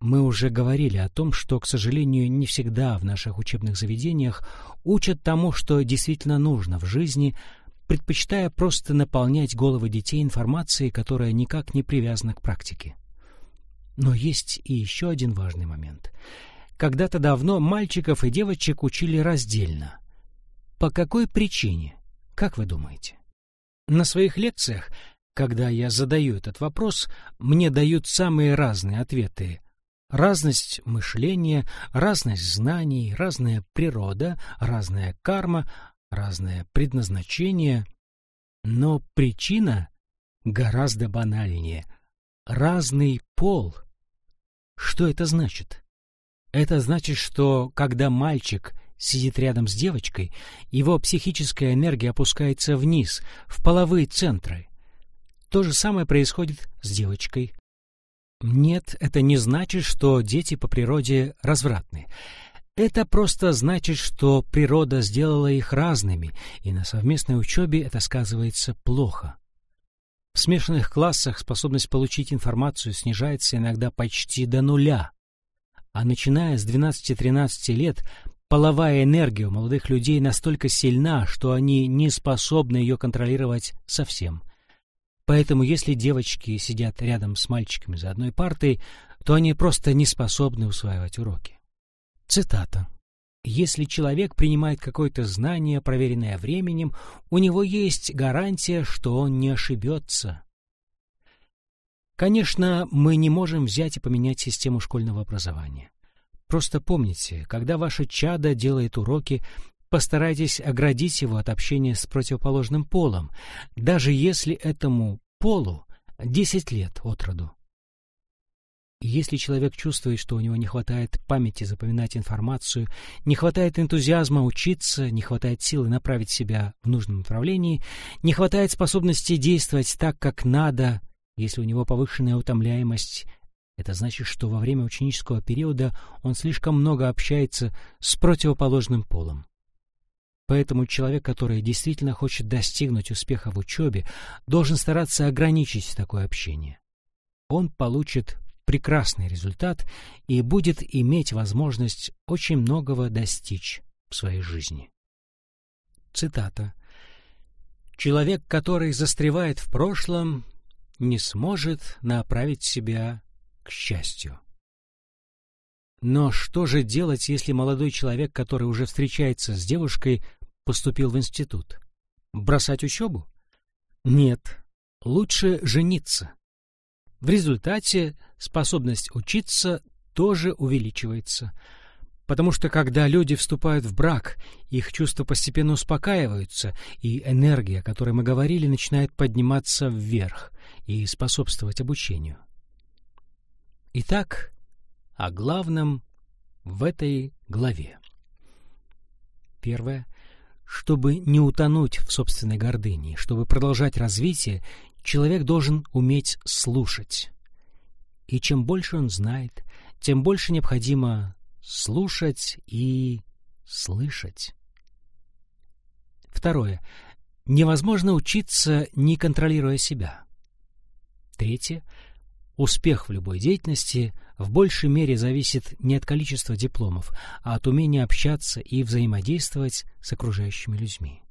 Мы уже говорили о том, что, к сожалению, не всегда в наших учебных заведениях учат тому, что действительно нужно в жизни, предпочитая просто наполнять головы детей информацией, которая никак не привязана к практике. Но есть и еще один важный момент. Когда-то давно мальчиков и девочек учили раздельно. По какой причине? Как вы думаете? На своих лекциях, когда я задаю этот вопрос, мне дают самые разные ответы. Разность мышления, разность знаний, разная природа, разная карма, разное предназначение, но причина гораздо банальнее. Разный пол. Что это значит? Это значит, что когда мальчик сидит рядом с девочкой, его психическая энергия опускается вниз, в половые центры. То же самое происходит с девочкой. Нет, это не значит, что дети по природе развратны. Это просто значит, что природа сделала их разными, и на совместной учебе это сказывается плохо. В смешанных классах способность получить информацию снижается иногда почти до нуля. А начиная с 12-13 лет половая энергия у молодых людей настолько сильна, что они не способны ее контролировать совсем. Поэтому если девочки сидят рядом с мальчиками за одной партой, то они просто не способны усваивать уроки. Цитата. Если человек принимает какое-то знание, проверенное временем, у него есть гарантия, что он не ошибется. Конечно, мы не можем взять и поменять систему школьного образования. Просто помните, когда ваше чадо делает уроки, постарайтесь оградить его от общения с противоположным полом, даже если этому полу 10 лет от роду. Если человек чувствует, что у него не хватает памяти запоминать информацию, не хватает энтузиазма учиться, не хватает силы направить себя в нужном направлении, не хватает способности действовать так, как надо, если у него повышенная утомляемость, это значит, что во время ученического периода он слишком много общается с противоположным полом. Поэтому человек, который действительно хочет достигнуть успеха в учебе, должен стараться ограничить такое общение. Он получит прекрасный результат и будет иметь возможность очень многого достичь в своей жизни. Цитата. «Человек, который застревает в прошлом, не сможет направить себя к счастью». Но что же делать, если молодой человек, который уже встречается с девушкой, поступил в институт? Бросать учебу? Нет, лучше жениться. В результате способность учиться тоже увеличивается. Потому что когда люди вступают в брак, их чувства постепенно успокаиваются, и энергия, о которой мы говорили, начинает подниматься вверх и способствовать обучению. Итак, о главном в этой главе. Первое. Чтобы не утонуть в собственной гордыне, чтобы продолжать развитие, человек должен уметь слушать. И чем больше он знает, тем больше необходимо слушать и слышать. Второе. Невозможно учиться, не контролируя себя. Третье. Успех в любой деятельности в большей мере зависит не от количества дипломов, а от умения общаться и взаимодействовать с окружающими людьми.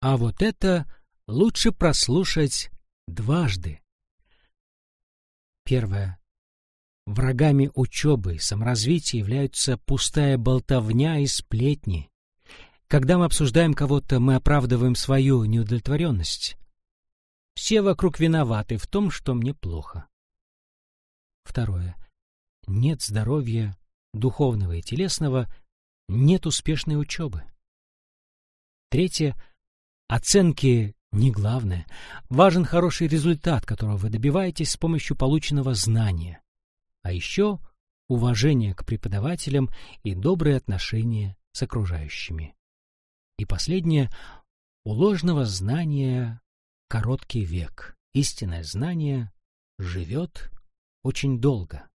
А вот это лучше прослушать дважды. Первое. Врагами учебы и саморазвития являются пустая болтовня и сплетни. Когда мы обсуждаем кого-то, мы оправдываем свою неудовлетворенность. Все вокруг виноваты в том, что мне плохо. Второе. Нет здоровья духовного и телесного, нет успешной учебы. Третье. Оценки не главное. Важен хороший результат, которого вы добиваетесь с помощью полученного знания. А еще уважение к преподавателям и добрые отношения с окружающими. И последнее. У ложного знания короткий век. Истинное знание живет очень долго.